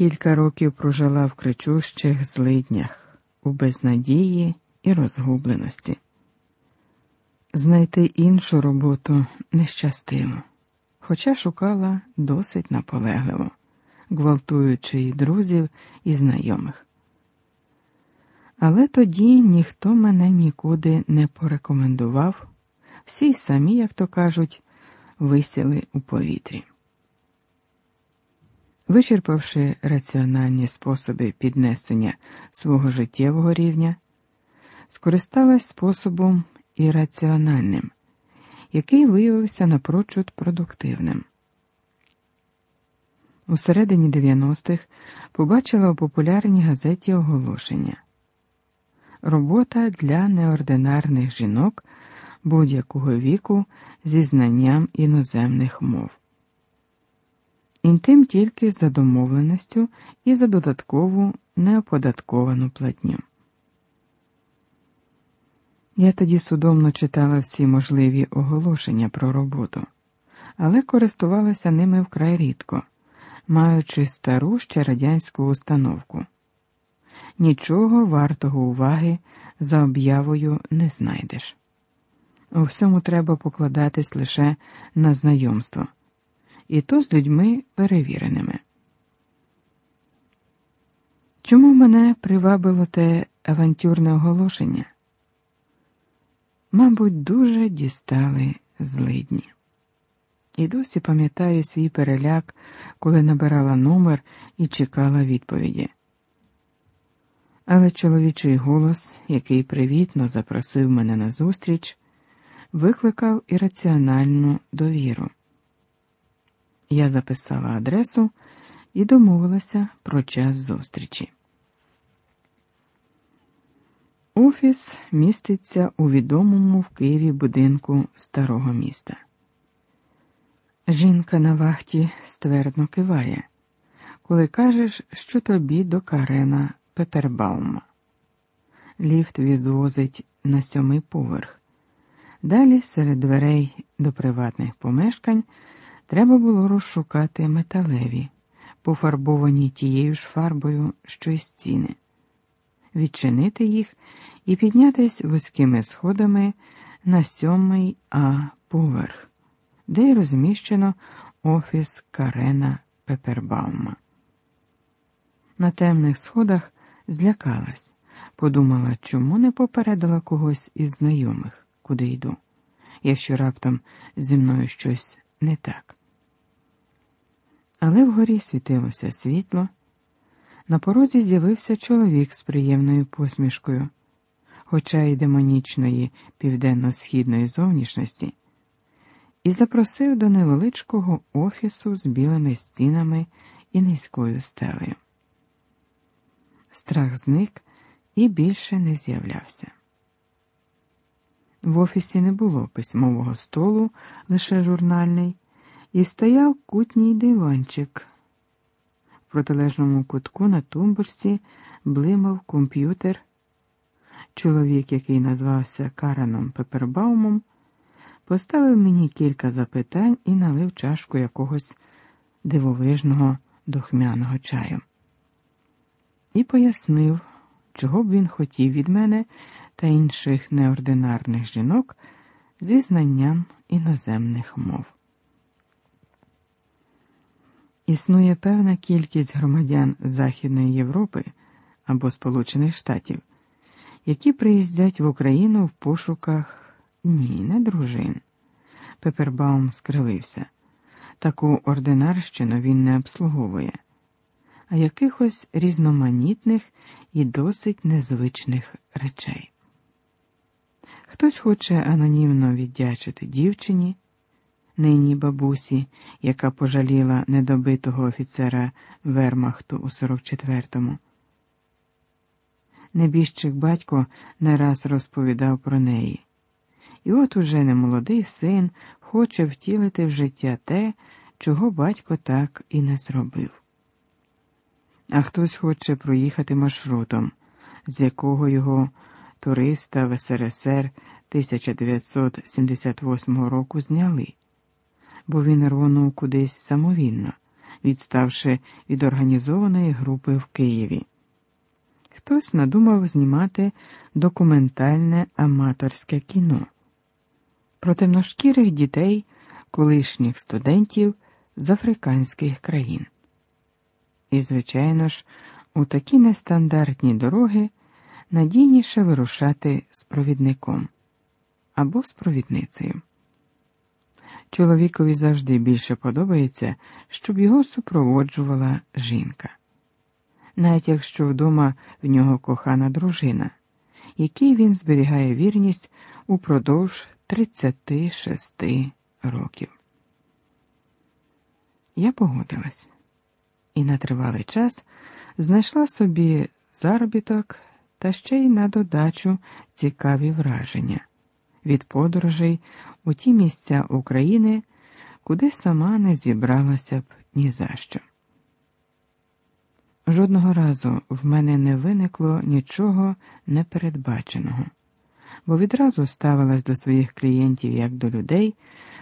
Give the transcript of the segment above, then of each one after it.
Кілька років прожила в кричущих злиднях, у безнадії і розгубленості. Знайти іншу роботу не щастило, хоча шукала досить наполегливо, гвалтуючи і друзів і знайомих. Але тоді ніхто мене нікуди не порекомендував, всі самі, як то кажуть, висіли у повітрі. Вичерпавши раціональні способи піднесення свого життєвого рівня, скористалась способом ірраціональним, який виявився напрочуд продуктивним. У середині 90-х побачила у популярній газеті оголошення робота для неординарних жінок будь-якого віку зі знанням іноземних мов. Інтим тільки за домовленістю і за додаткову неоподатковану платню. Я тоді судомно читала всі можливі оголошення про роботу, але користувалася ними вкрай рідко, маючи стару ще радянську установку. Нічого вартого уваги за об'явою не знайдеш. У всьому треба покладатись лише на знайомство, і то з людьми перевіреними. Чому мене привабило те авантюрне оголошення? Мабуть, дуже дістали злидні. І досі пам'ятаю свій переляк, коли набирала номер і чекала відповіді. Але чоловічий голос, який привітно запросив мене на зустріч, викликав ірраціональну довіру. Я записала адресу і домовилася про час зустрічі. Офіс міститься у відомому в Києві будинку старого міста. Жінка на вахті ствердно киває, коли кажеш, що тобі до Карена Пепербаума. Ліфт відвозить на сьомий поверх. Далі, серед дверей до приватних помешкань, треба було розшукати металеві, пофарбовані тією ж фарбою, що й стіни, відчинити їх і піднятись вузькими сходами на сьомий А поверх, де й розміщено офіс Карена Пепербаума. На темних сходах злякалась, подумала, чому не попередила когось із знайомих, куди йду, якщо раптом зі мною щось не так. Але вгорі світилося світло. На порозі з'явився чоловік з приємною посмішкою, хоча й демонічної південно-східної зовнішності, і запросив до невеличкого офісу з білими стінами і низькою стелею. Страх зник і більше не з'являвся. В офісі не було письмового столу, лише журнальний, і стояв кутній диванчик. В протилежному кутку на тумбочці блимав комп'ютер. Чоловік, який назвався Караном Пепербаумом, поставив мені кілька запитань і налив чашку якогось дивовижного духмяного чаю і пояснив, чого б він хотів від мене та інших неординарних жінок зі знанням іноземних мов. Існує певна кількість громадян Західної Європи або Сполучених Штатів, які приїздять в Україну в пошуках ні, не дружин. Пепербаум скривився. Таку ординарщину він не обслуговує а якихось різноманітних і досить незвичних речей. Хтось хоче анонімно віддячити дівчині, нині бабусі, яка пожаліла недобитого офіцера Вермахту у 44-му. Небіжчик батько не раз розповідав про неї. І от уже немолодий син хоче втілити в життя те, чого батько так і не зробив а хтось хоче проїхати маршрутом, з якого його туриста в СРСР 1978 року зняли, бо він рвонув кудись самовільно, відставши від організованої групи в Києві. Хтось надумав знімати документальне аматорське кіно про темношкірих дітей, колишніх студентів з африканських країн. І, звичайно ж, у такі нестандартні дороги надійніше вирушати з провідником або з провідницею. Чоловікові завжди більше подобається, щоб його супроводжувала жінка, навіть якщо вдома в нього кохана дружина, якій він зберігає вірність упродовж 36 років. Я погодилась і на тривалий час знайшла собі заробіток та ще й на додачу цікаві враження від подорожей у ті місця України, куди сама не зібралася б ні за що. Жодного разу в мене не виникло нічого непередбаченого, бо відразу ставилась до своїх клієнтів як до людей,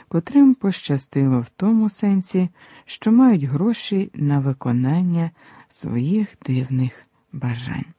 котрим пощастило в тому сенсі, що мають гроші на виконання своїх дивних бажань.